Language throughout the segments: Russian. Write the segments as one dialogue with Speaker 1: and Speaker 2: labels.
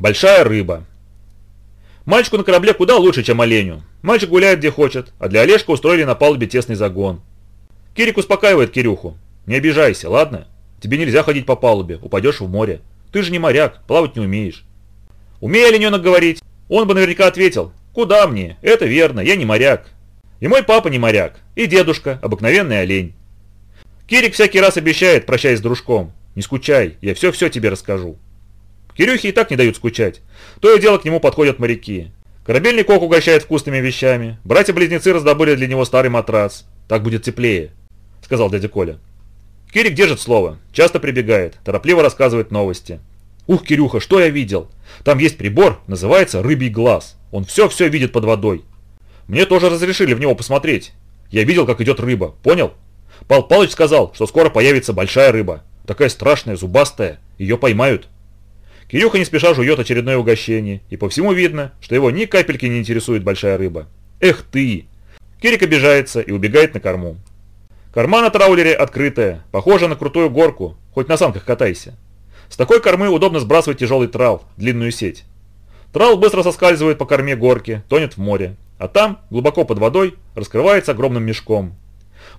Speaker 1: Большая рыба. Мальчику на корабле куда лучше, чем оленю. Мальчик гуляет где хочет, а для Олежка устроили на палубе тесный загон. Кирик успокаивает Кирюху. Не обижайся, ладно? Тебе нельзя ходить по палубе, упадешь в море. Ты же не моряк, плавать не умеешь. Умея олененок говорить, он бы наверняка ответил, куда мне, это верно, я не моряк. И мой папа не моряк, и дедушка, обыкновенный олень. Кирик всякий раз обещает, прощаясь с дружком, не скучай, я все-все тебе расскажу. Кирюхе и так не дают скучать. То и дело к нему подходят моряки. Корабельный кок угощает вкусными вещами. Братья-близнецы раздобыли для него старый матрас. Так будет теплее, сказал дядя Коля. Кирик держит слово, часто прибегает, торопливо рассказывает новости. Ух, Кирюха, что я видел? Там есть прибор, называется рыбий глаз. Он все-все видит под водой. Мне тоже разрешили в него посмотреть. Я видел, как идет рыба, понял? Пал Палыч сказал, что скоро появится большая рыба. Такая страшная, зубастая. Ее поймают. Кирюха не спеша жует очередное угощение, и по всему видно, что его ни капельки не интересует большая рыба. Эх ты! Кирик обижается и убегает на корму. Корма на траулере открытая, похожа на крутую горку, хоть на санках катайся. С такой кормы удобно сбрасывать тяжелый трал, длинную сеть. Трал быстро соскальзывает по корме горки, тонет в море, а там, глубоко под водой, раскрывается огромным мешком.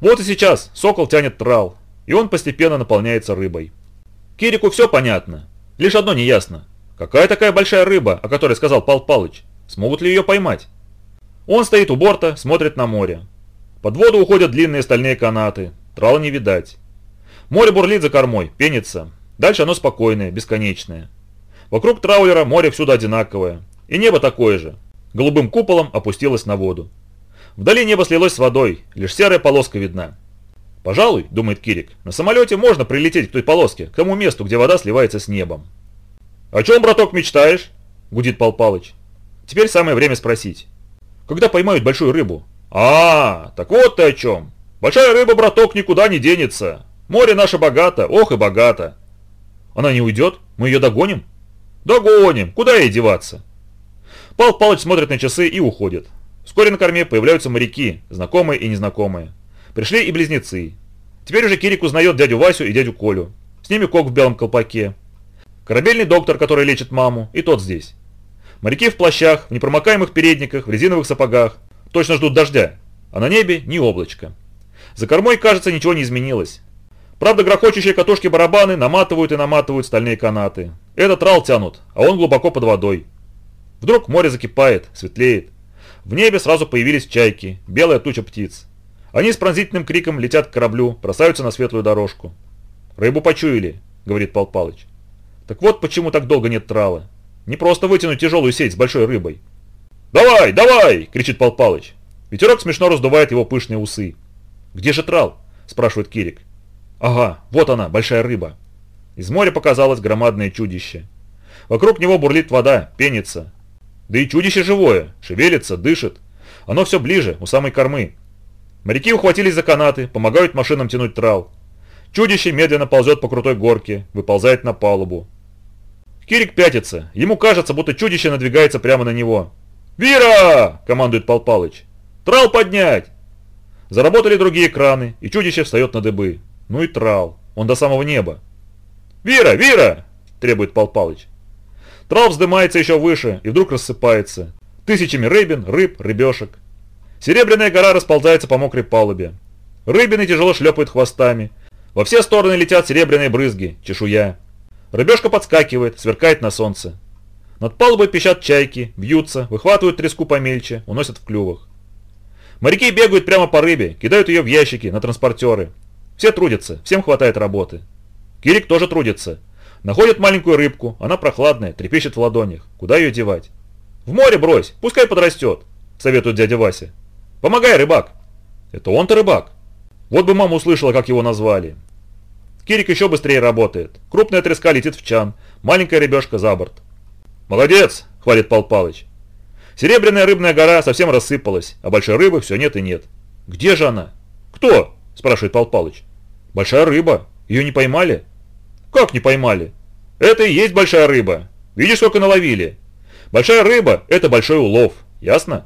Speaker 1: Вот и сейчас сокол тянет трал, и он постепенно наполняется рыбой. Кирику все понятно, Лишь одно неясно. Какая такая большая рыба, о которой сказал Пал Палыч? Смогут ли ее поймать? Он стоит у борта, смотрит на море. Под воду уходят длинные стальные канаты. Трала не видать. Море бурлит за кормой, пенится. Дальше оно спокойное, бесконечное. Вокруг траулера море всюду одинаковое. И небо такое же. Голубым куполом опустилось на воду. Вдали небо слилось с водой, лишь серая полоска видна. Пожалуй, думает Кирик, на самолете можно прилететь к той полоске, к тому месту, где вода сливается с небом. «О чем, браток, мечтаешь?» – гудит Пал Палыч. Теперь самое время спросить. «Когда поймают большую рыбу?» «А, так вот ты о чем. Большая рыба, браток, никуда не денется. Море наше богато, ох и богато». «Она не уйдет? Мы ее догоним?» «Догоним. Куда ей деваться?» Пал Палыч смотрит на часы и уходит. Вскоре на корме появляются моряки, знакомые и незнакомые. Пришли и близнецы. Теперь уже Кирик узнает дядю Васю и дядю Колю. С ними Кок в белом колпаке. Корабельный доктор, который лечит маму, и тот здесь. Моряки в плащах, в непромокаемых передниках, в резиновых сапогах. Точно ждут дождя. А на небе ни облачко. За кормой, кажется, ничего не изменилось. Правда, грохочущие катушки-барабаны наматывают и наматывают стальные канаты. Этот рал тянут, а он глубоко под водой. Вдруг море закипает, светлеет. В небе сразу появились чайки, белая туча птиц. Они с пронзительным криком летят к кораблю, бросаются на светлую дорожку. «Рыбу почуяли», — говорит Пал Палыч. «Так вот почему так долго нет трала. Не просто вытянуть тяжелую сеть с большой рыбой». «Давай, давай!» — кричит Пал Палыч. Ветерок смешно раздувает его пышные усы. «Где же трал?» – спрашивает Кирик. «Ага, вот она, большая рыба». Из моря показалось громадное чудище. Вокруг него бурлит вода, пенится. Да и чудище живое, шевелится, дышит. Оно все ближе, у самой кормы. Моряки ухватились за канаты, помогают машинам тянуть трал. Чудище медленно ползет по крутой горке, выползает на палубу. Кирик пятится. Ему кажется, будто чудище надвигается прямо на него. «Вира!» – командует Пал Палыч. «Трал поднять!» Заработали другие краны, и чудище встает на дыбы. Ну и трал. Он до самого неба. «Вира! Вира!» – требует Пал Палыч. Трал вздымается еще выше и вдруг рассыпается. Тысячами рыбин, рыб, рыбешек. Серебряная гора расползается по мокрой палубе. Рыбины тяжело шлепают хвостами. Во все стороны летят серебряные брызги, чешуя. Рыбешка подскакивает, сверкает на солнце. Над палубой пищат чайки, бьются, выхватывают треску помельче, уносят в клювах. Моряки бегают прямо по рыбе, кидают ее в ящики, на транспортеры. Все трудятся, всем хватает работы. Кирик тоже трудится. Находит маленькую рыбку, она прохладная, трепещет в ладонях. Куда ее девать? В море брось, пускай подрастет, советует дядя Вася. «Помогай, рыбак!» «Это он-то рыбак!» Вот бы мама услышала, как его назвали. Кирик еще быстрее работает. Крупная треска летит в чан, маленькая рыбешка за борт. «Молодец!» – хвалит Пал Палыч. Серебряная рыбная гора совсем рассыпалась, а большой рыбы все нет и нет. «Где же она?» «Кто?» – спрашивает Пал Палыч. «Большая рыба. Ее не поймали?» «Как не поймали?» «Это и есть большая рыба. Видишь, сколько наловили? Большая рыба – это большой улов. Ясно?»